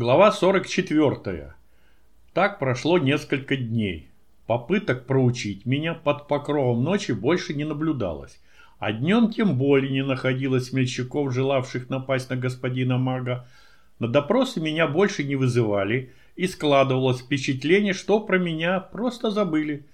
Глава 44. Так прошло несколько дней. Попыток проучить меня под покровом ночи больше не наблюдалось. А днем тем более не находилось смельчаков, желавших напасть на господина мага. На допросы меня больше не вызывали, и складывалось впечатление, что про меня просто забыли.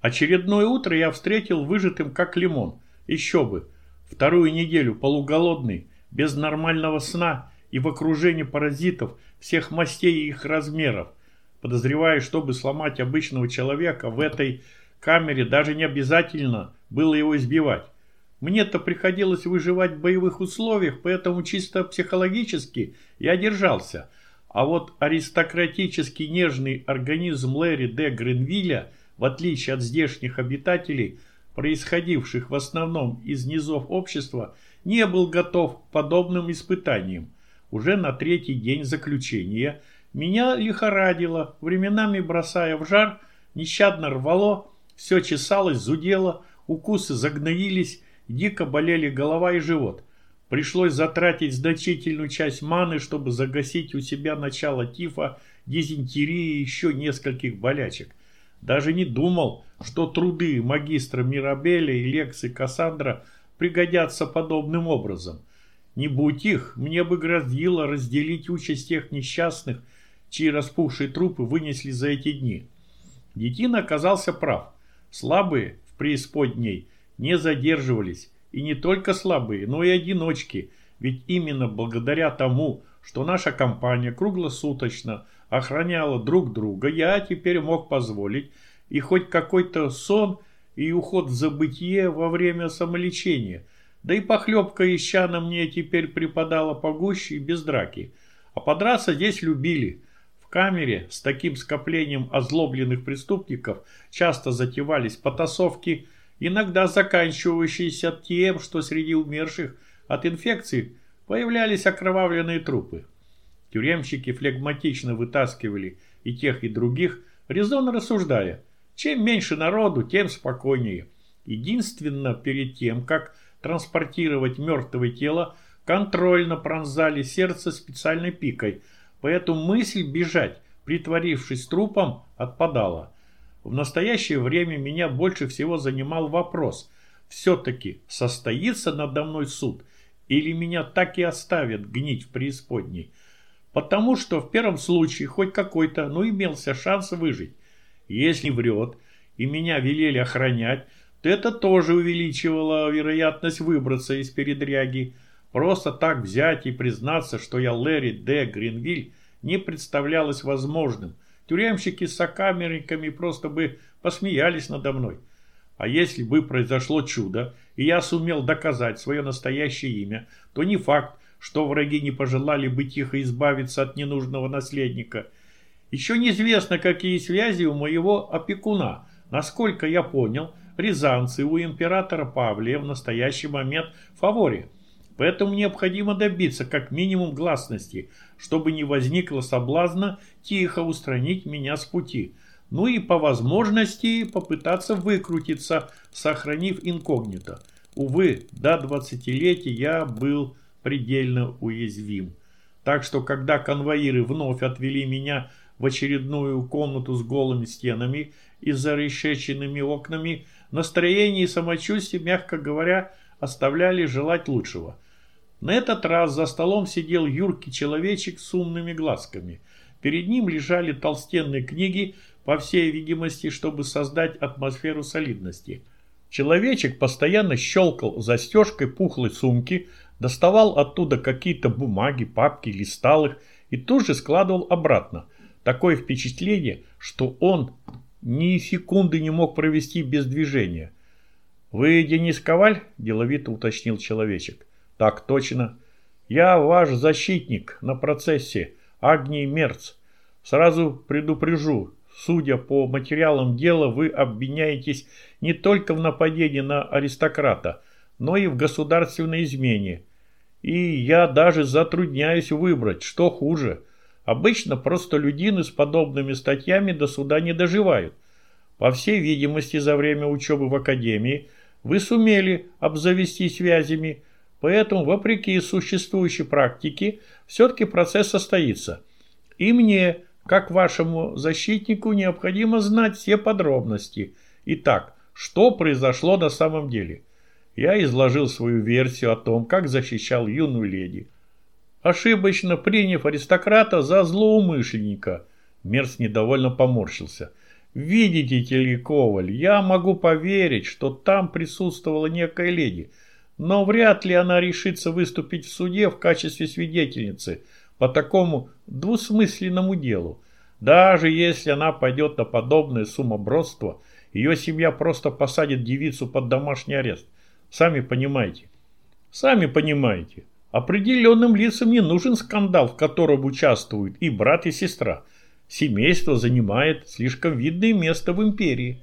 Очередное утро я встретил выжатым как лимон. Еще бы. Вторую неделю полуголодный, без нормального сна – и в окружении паразитов всех мастей и их размеров. Подозреваю, чтобы сломать обычного человека в этой камере даже не обязательно было его избивать. Мне-то приходилось выживать в боевых условиях, поэтому чисто психологически я держался. А вот аристократический нежный организм Лэри Д. Гренвилля, в отличие от здешних обитателей, происходивших в основном из низов общества, не был готов к подобным испытаниям. Уже на третий день заключения меня лихорадило, временами бросая в жар, нещадно рвало, все чесалось, зудело, укусы загноились, дико болели голова и живот. Пришлось затратить значительную часть маны, чтобы загасить у себя начало тифа, дизентерии и еще нескольких болячек. Даже не думал, что труды магистра Мирабеля и лекции Кассандра пригодятся подобным образом. Не будь их, мне бы грозило разделить участь тех несчастных, чьи распухшие трупы вынесли за эти дни. Детина оказался прав. Слабые в преисподней не задерживались. И не только слабые, но и одиночки. Ведь именно благодаря тому, что наша компания круглосуточно охраняла друг друга, я теперь мог позволить и хоть какой-то сон и уход в забытие во время самолечения – да и похлебка из чана мне теперь припадала погуще и без драки. А подраться здесь любили. В камере с таким скоплением озлобленных преступников часто затевались потасовки, иногда заканчивающиеся тем, что среди умерших от инфекции появлялись окровавленные трупы. Тюремщики флегматично вытаскивали и тех, и других, резонно рассуждая, чем меньше народу, тем спокойнее. Единственно перед тем, как транспортировать мертвое тело, контрольно пронзали сердце специальной пикой, поэтому мысль бежать, притворившись трупом, отпадала. В настоящее время меня больше всего занимал вопрос, все-таки состоится надо мной суд или меня так и оставят гнить в преисподней. Потому что в первом случае хоть какой-то, но имелся шанс выжить. Если врет и меня велели охранять, это тоже увеличивало вероятность выбраться из передряги. Просто так взять и признаться, что я Лэри Д. Гринвиль, не представлялось возможным. Тюремщики с сокамерниками просто бы посмеялись надо мной. А если бы произошло чудо, и я сумел доказать свое настоящее имя, то не факт, что враги не пожелали бы тихо избавиться от ненужного наследника. Еще неизвестно, какие связи у моего опекуна. Насколько я понял, рязанцы у императора Павлия в настоящий момент в фаворе. Поэтому необходимо добиться как минимум гласности, чтобы не возникло соблазна тихо устранить меня с пути. Ну и по возможности попытаться выкрутиться, сохранив инкогнито. Увы, до 20-летия я был предельно уязвим. Так что, когда конвоиры вновь отвели меня в очередную комнату с голыми стенами и зарешеченными окнами, настроение и самочувствие, мягко говоря, оставляли желать лучшего. На этот раз за столом сидел юркий человечек с умными глазками. Перед ним лежали толстенные книги, по всей видимости, чтобы создать атмосферу солидности. Человечек постоянно щелкал застежкой пухлой сумки, доставал оттуда какие-то бумаги, папки, листал их и тут же складывал обратно. Такое впечатление, что он ни секунды не мог провести без движения. «Вы Денис Коваль?» – деловито уточнил человечек. «Так точно. Я ваш защитник на процессе, Агний Мерц. Сразу предупрежу, судя по материалам дела, вы обвиняетесь не только в нападении на аристократа, но и в государственной измене. И я даже затрудняюсь выбрать, что хуже – Обычно просто людины с подобными статьями до суда не доживают. По всей видимости, за время учебы в академии вы сумели обзавести связями, поэтому, вопреки существующей практике, все-таки процесс состоится. И мне, как вашему защитнику, необходимо знать все подробности. Итак, что произошло на самом деле? Я изложил свою версию о том, как защищал юную леди. Ошибочно приняв аристократа за злоумышленника, Мерс недовольно поморщился. «Видите ли, Коваль, я могу поверить, что там присутствовала некая леди, но вряд ли она решится выступить в суде в качестве свидетельницы по такому двусмысленному делу. Даже если она пойдет на подобное сумобродство, ее семья просто посадит девицу под домашний арест. Сами понимаете. Сами понимаете. Определенным лицам не нужен скандал, в котором участвуют и брат, и сестра. Семейство занимает слишком видное место в империи.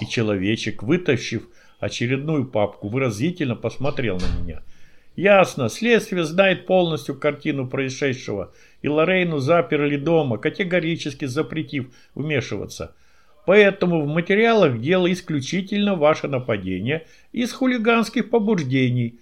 И человечек, вытащив очередную папку, выразительно посмотрел на меня. Ясно, следствие знает полностью картину происшедшего, и Лорейну заперли дома, категорически запретив вмешиваться. Поэтому в материалах дело исключительно ваше нападение из хулиганских побуждений.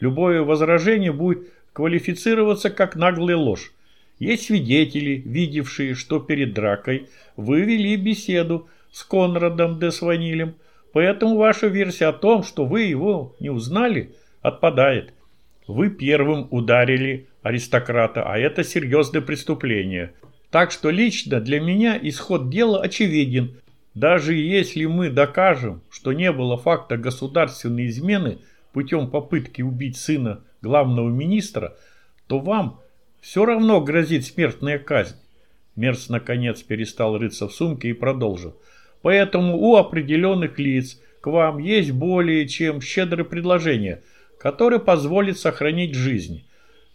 Любое возражение будет квалифицироваться как наглая ложь. Есть свидетели, видевшие, что перед дракой вы вели беседу с Конрадом де Сванилем, Поэтому ваша версия о том, что вы его не узнали, отпадает. Вы первым ударили аристократа, а это серьезное преступление. Так что лично для меня исход дела очевиден. Даже если мы докажем, что не было факта государственной измены путем попытки убить сына главного министра, то вам все равно грозит смертная казнь. Мерц наконец перестал рыться в сумке и продолжил. Поэтому у определенных лиц к вам есть более чем щедрое предложение, которое позволит сохранить жизнь.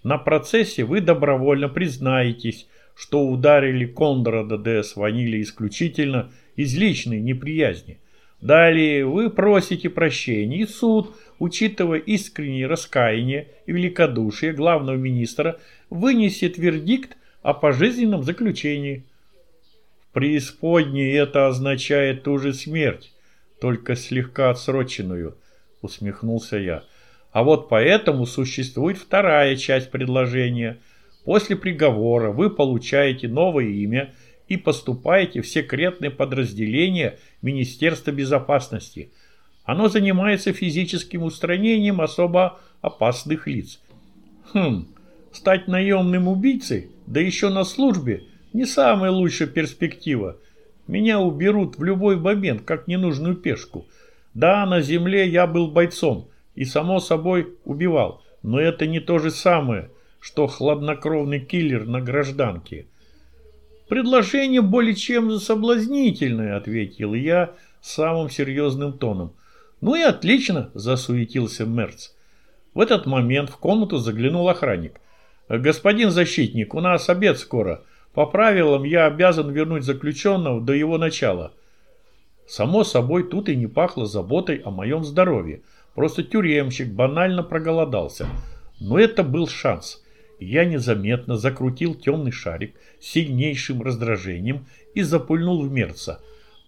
На процессе вы добровольно признаетесь, что ударили Конрада де Сванили исключительно из личной неприязни. Далее вы просите прощения, и суд, учитывая искреннее раскаяние и великодушие главного министра, вынесет вердикт о пожизненном заключении преисподней это означает ту же смерть, только слегка отсроченную, усмехнулся я. А вот поэтому существует вторая часть предложения. После приговора вы получаете новое имя и поступаете в секретное подразделение Министерства безопасности. Оно занимается физическим устранением особо опасных лиц. Хм, стать наемным убийцей, да еще на службе – не самая лучшая перспектива. Меня уберут в любой момент, как ненужную пешку. Да, на земле я был бойцом и, само собой, убивал. Но это не то же самое, что хладнокровный киллер на гражданке. «Предложение более чем соблазнительное», — ответил я самым серьезным тоном. «Ну и отлично», — засуетился Мерц. В этот момент в комнату заглянул охранник. «Господин защитник, у нас обед скоро. По правилам я обязан вернуть заключенного до его начала. Само собой, тут и не пахло заботой о моем здоровье. Просто тюремщик банально проголодался. Но это был шанс. Я незаметно закрутил темный шарик с сильнейшим раздражением и запульнул в мерца.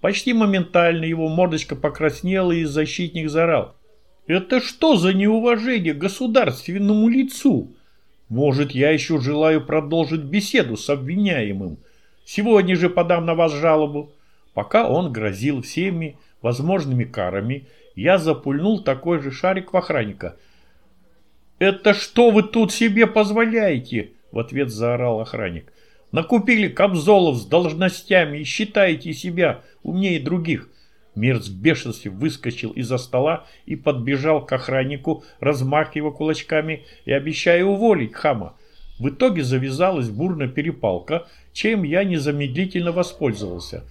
Почти моментально его мордочка покраснела и защитник заорал. «Это что за неуважение государственному лицу?» Может, я еще желаю продолжить беседу с обвиняемым. Сегодня же подам на вас жалобу. Пока он грозил всеми возможными карами, я запульнул такой же шарик в охранника. «Это что вы тут себе позволяете?» В ответ заорал охранник. «Накупили камзолов с должностями и считаете себя умнее других. Мерц в бешенстве выскочил из-за стола и подбежал к охраннику, размахивая кулачками и обещая уволить хама. В итоге завязалась бурная перепалка, чем я незамедлительно воспользовался.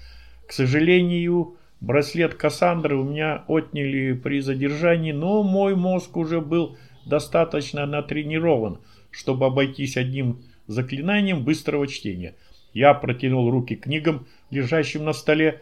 К сожалению, браслет Кассандры у меня отняли при задержании, но мой мозг уже был достаточно натренирован, чтобы обойтись одним заклинанием быстрого чтения. Я протянул руки книгам, лежащим на столе,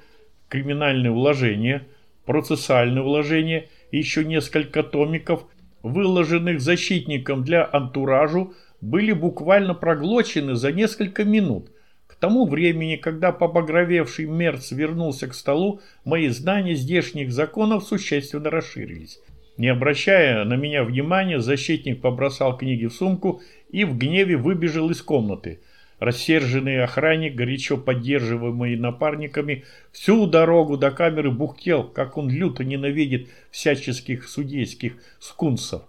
криминальное уложение, процессуальное уложение и еще несколько томиков, выложенных защитником для антуражу, были буквально проглочены за несколько минут. К тому времени, когда побагровевший Мерц вернулся к столу, мои знания здешних законов существенно расширились. Не обращая на меня внимания, защитник побросал книги в сумку и в гневе выбежал из комнаты. Рассерженный охранник, горячо поддерживаемый напарниками, всю дорогу до камеры бухтел, как он люто ненавидит всяческих судейских скунсов.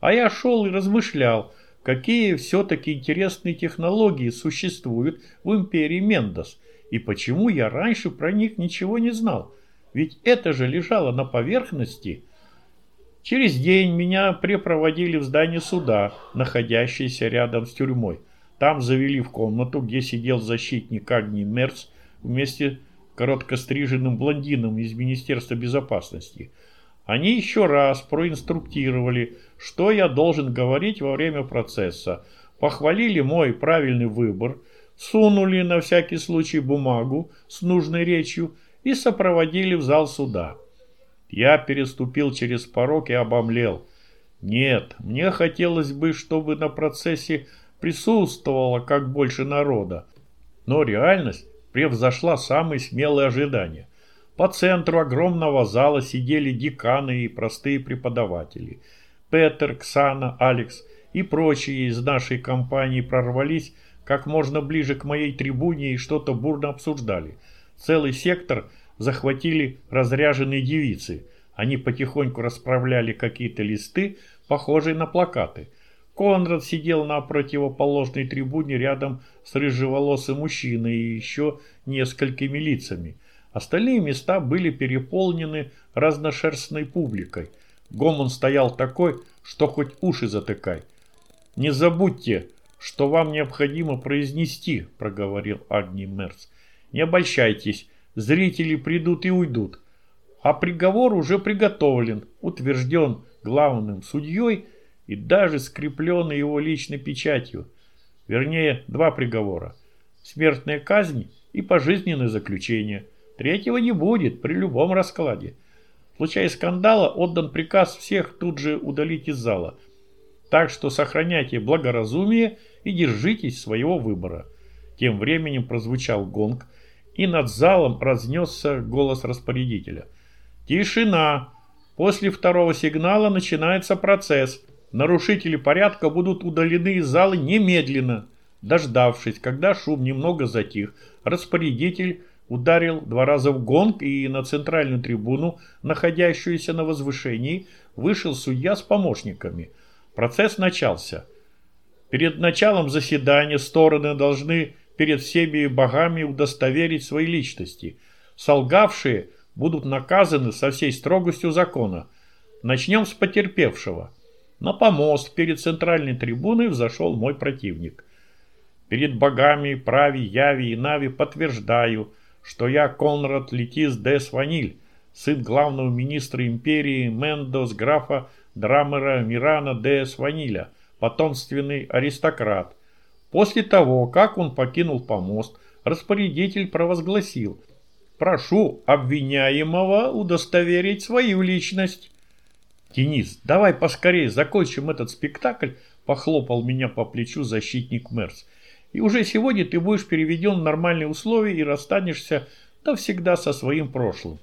А я шел и размышлял, какие все-таки интересные технологии существуют в империи Мендос, и почему я раньше про них ничего не знал. Ведь это же лежало на поверхности. Через день меня препроводили в здание суда, находящееся рядом с тюрьмой. Там завели в комнату, где сидел защитник Агни Мерц вместе с короткостриженным блондином из Министерства безопасности. Они еще раз проинструктировали, что я должен говорить во время процесса, похвалили мой правильный выбор, сунули на всякий случай бумагу с нужной речью и сопроводили в зал суда. Я переступил через порог и обомлел. Нет, мне хотелось бы, чтобы на процессе присутствовало как больше народа. Но реальность превзошла самые смелые ожидания. По центру огромного зала сидели деканы и простые преподаватели. Петер, Ксана, Алекс и прочие из нашей компании прорвались как можно ближе к моей трибуне и что-то бурно обсуждали. Целый сектор захватили разряженные девицы. Они потихоньку расправляли какие-то листы, похожие на плакаты – Конрад сидел на противоположной трибуне рядом с рыжеволосым мужчиной и еще несколькими лицами. Остальные места были переполнены разношерстной публикой. Гомон стоял такой, что хоть уши затыкай. «Не забудьте, что вам необходимо произнести», – проговорил Агни Мерц. «Не обольщайтесь, зрители придут и уйдут. А приговор уже приготовлен, утвержден главным судьей – и даже скрепленный его личной печатью. Вернее, два приговора. Смертная казнь и пожизненное заключение. Третьего не будет при любом раскладе. В случае скандала отдан приказ всех тут же удалить из зала. Так что сохраняйте благоразумие и держитесь своего выбора. Тем временем прозвучал гонг, и над залом разнесся голос распорядителя. «Тишина! После второго сигнала начинается процесс. Нарушители порядка будут удалены из зала немедленно. Дождавшись, когда шум немного затих, распорядитель ударил два раза в гонг и на центральную трибуну, находящуюся на возвышении, вышел судья с помощниками. Процесс начался. Перед началом заседания стороны должны перед всеми богами удостоверить свои личности. Солгавшие будут наказаны со всей строгостью закона. Начнем с потерпевшего. На помост перед центральной трибуной взошел мой противник. Перед богами, прави, яви и нави подтверждаю, что я Конрад Летис де Сваниль, сын главного министра империи Мендос графа Драмера Мирана де Сваниля, потомственный аристократ. После того, как он покинул помост, распорядитель провозгласил «Прошу обвиняемого удостоверить свою личность». «Денис, давай поскорее закончим этот спектакль», – похлопал меня по плечу защитник Мерс. «И уже сегодня ты будешь переведен в нормальные условия и расстанешься навсегда со своим прошлым».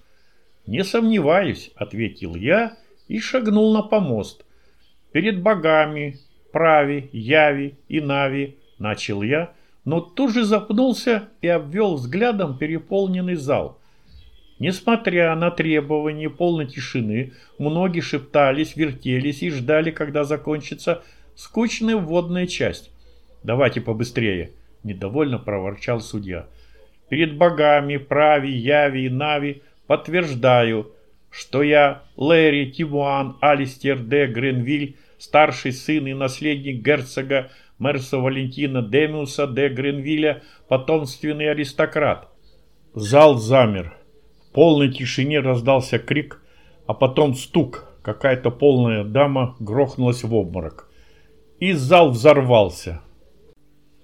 «Не сомневаюсь», – ответил я и шагнул на помост. «Перед богами, прави, яви и нави», – начал я, но тут же запнулся и обвел взглядом переполненный зал – Несмотря на требования полной тишины, многие шептались, вертелись и ждали, когда закончится скучная вводная часть. «Давайте побыстрее», – недовольно проворчал судья. «Перед богами, прави, яви и нави подтверждаю, что я Лэри Тимуан Алистер де Гренвиль, старший сын и наследник герцога Мерса Валентина Демиуса де Гренвилля, потомственный аристократ». Зал замер полной тишине раздался крик, а потом стук. Какая-то полная дама грохнулась в обморок. И зал взорвался.